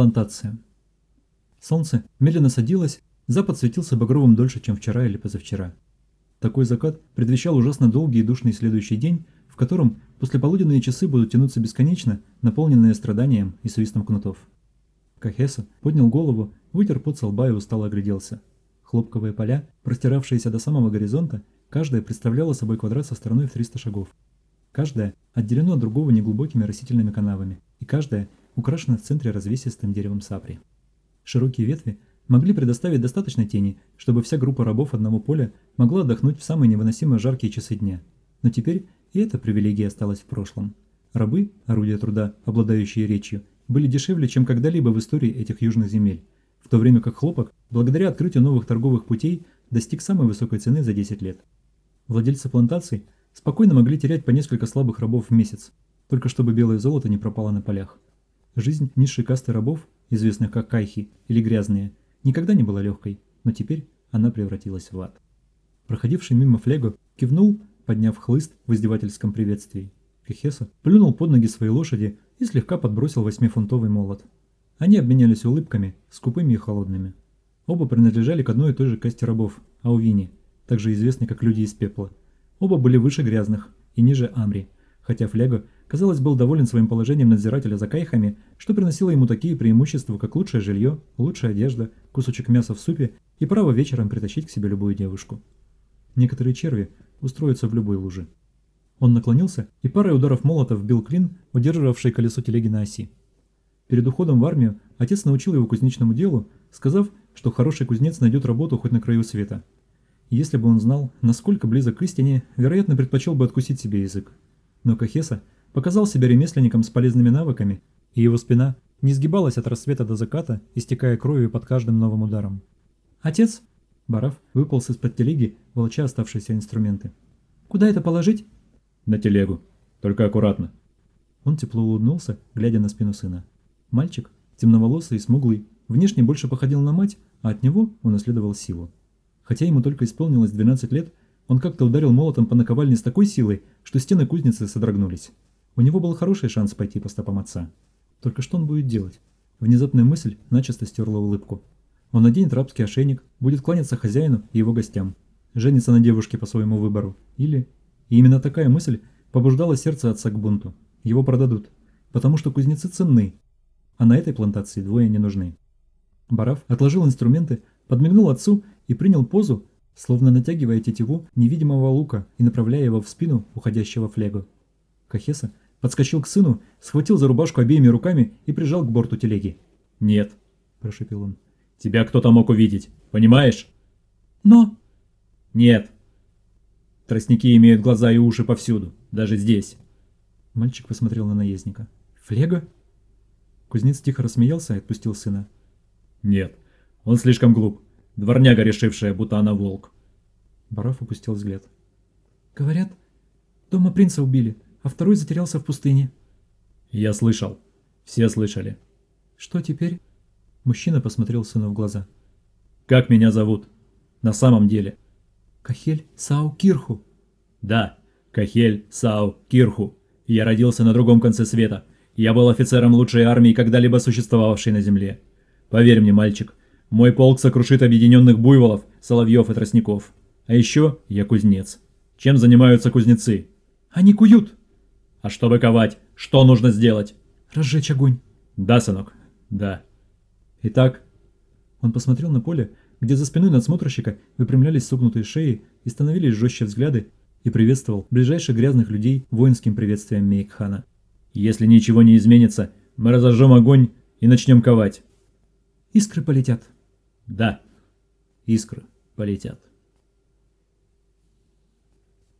Плантация. Солнце медленно садилось, запад светился багровым дольше, чем вчера или позавчера. Такой закат предвещал ужасно долгий и душный следующий день, в котором послеполуденные часы будут тянуться бесконечно, наполненные страданием и свистом кнутов. Кахеса поднял голову, вытер пот со лба и устало огляделся. Хлопковые поля, простиравшиеся до самого горизонта, каждая представляла собой квадрат со стороной в 300 шагов. Каждая отделено от другого неглубокими растительными канавами, и каждая украшена в центре развесистым деревом сапри. Широкие ветви могли предоставить достаточно тени, чтобы вся группа рабов одного поля могла отдохнуть в самые невыносимо жаркие часы дня. Но теперь и эта привилегия осталась в прошлом. Рабы, орудия труда, обладающие речью, были дешевле, чем когда-либо в истории этих южных земель, в то время как хлопок, благодаря открытию новых торговых путей, достиг самой высокой цены за 10 лет. Владельцы плантаций спокойно могли терять по несколько слабых рабов в месяц, только чтобы белое золото не пропало на полях. Жизнь низшей касты рабов, известных как кайхи или грязные, никогда не была легкой, но теперь она превратилась в ад. Проходивший мимо Флего кивнул, подняв хлыст в издевательском приветствии. Кехеса плюнул под ноги своей лошади и слегка подбросил восьмифунтовый молот. Они обменялись улыбками, скупыми и холодными. Оба принадлежали к одной и той же касте рабов – Аувини, также известной как люди из пепла. Оба были выше грязных и ниже Амри, хотя Флего, казалось, был доволен своим положением надзирателя за кайхами, что приносило ему такие преимущества, как лучшее жилье, лучшая одежда, кусочек мяса в супе и право вечером притащить к себе любую девушку. Некоторые черви устроятся в любой луже. Он наклонился и парой ударов молота вбил клин, удерживавший колесо телеги на оси. Перед уходом в армию отец научил его кузнечному делу, сказав, что хороший кузнец найдет работу хоть на краю света. если бы он знал, насколько близок к истине, вероятно, предпочел бы откусить себе язык. Но Кахеса показал себя ремесленником с полезными навыками, и его спина не сгибалась от рассвета до заката, истекая кровью под каждым новым ударом. «Отец!» Бараф выполз из-под телеги, волоча оставшиеся инструменты. «Куда это положить?» «На телегу. Только аккуратно». Он тепло улыбнулся, глядя на спину сына. Мальчик, темноволосый и смуглый, внешне больше походил на мать, а от него унаследовал силу. Хотя ему только исполнилось 12 лет, он как-то ударил молотом по наковальне с такой силой, что стены кузницы содрогнулись. У него был хороший шанс пойти по стопам отца. Только что он будет делать? Внезапная мысль начисто стерла улыбку. Он наденет рабский ошейник, будет кланяться хозяину и его гостям, женится на девушке по своему выбору. Или... И именно такая мысль побуждала сердце отца к бунту. Его продадут, потому что кузнецы ценны, а на этой плантации двое не нужны. Бараф отложил инструменты, подмигнул отцу и принял позу, словно натягивая тетиву невидимого лука и направляя его в спину уходящего флегу. Кахеса подскочил к сыну, схватил за рубашку обеими руками и прижал к борту телеги. «Нет», – прошепел он. «Тебя кто-то мог увидеть, понимаешь?» «Но...» «Нет. Тростники имеют глаза и уши повсюду, даже здесь». Мальчик посмотрел на наездника. «Флега?» Кузнец тихо рассмеялся и отпустил сына. «Нет, он слишком глуп. Дворняга, решившая, будто она волк». Бараф упустил взгляд. «Говорят, дома принца убили, а второй затерялся в пустыне». «Я слышал. Все слышали». «Что теперь?» Мужчина посмотрел сыну в глаза. «Как меня зовут? На самом деле?» «Кахель Сау Кирху». «Да, Кахель Сау Кирху. Я родился на другом конце света. Я был офицером лучшей армии, когда-либо существовавшей на земле. Поверь мне, мальчик, мой полк сокрушит объединенных буйволов, соловьев и тростников. А еще я кузнец. Чем занимаются кузнецы? Они куют. А чтобы ковать, что нужно сделать? Разжечь огонь. Да, сынок, да. Итак, он посмотрел на поле, где за спиной надсмотрщика выпрямлялись согнутые шеи и становились жестче взгляды, и приветствовал ближайших грязных людей воинским приветствием Мейкхана. Если ничего не изменится, мы разожжем огонь и начнем ковать. Искры полетят. Да, искры полетят.